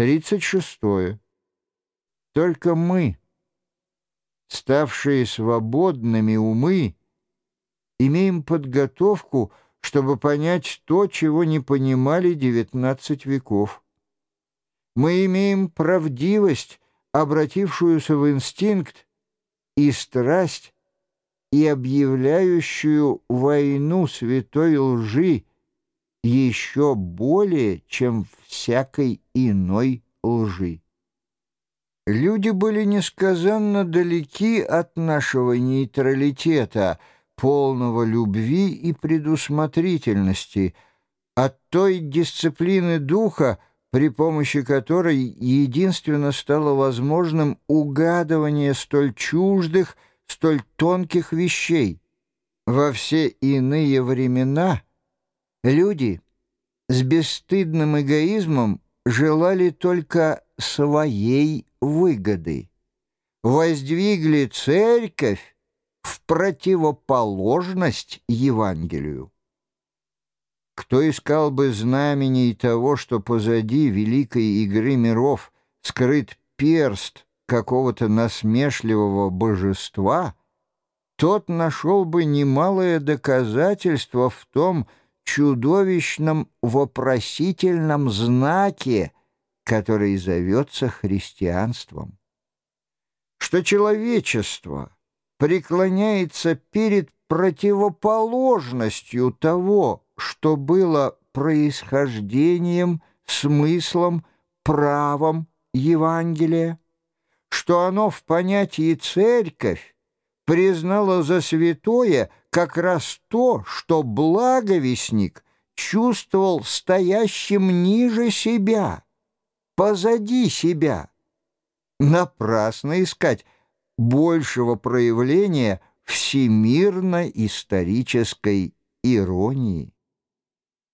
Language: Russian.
Тридцать шестое. Только мы, ставшие свободными умы, имеем подготовку, чтобы понять то, чего не понимали девятнадцать веков. Мы имеем правдивость, обратившуюся в инстинкт, и страсть, и объявляющую войну святой лжи еще более, чем всякой иной лжи. Люди были несказанно далеки от нашего нейтралитета, полного любви и предусмотрительности, от той дисциплины духа, при помощи которой единственно стало возможным угадывание столь чуждых, столь тонких вещей. Во все иные времена люди с бесстыдным эгоизмом желали только своей выгоды, воздвигли церковь в противоположность Евангелию. Кто искал бы знамений того, что позади великой игры миров скрыт перст какого-то насмешливого божества, тот нашел бы немалое доказательство в том чудовищном вопросительном знаке, который зовется христианством. Что человечество преклоняется перед противоположностью того, что было происхождением, смыслом, правом Евангелия, что оно в понятии «церковь» признало за святое как раз то, что благовестник чувствовал стоящим ниже себя, позади себя. Напрасно искать большего проявления всемирно-исторической иронии.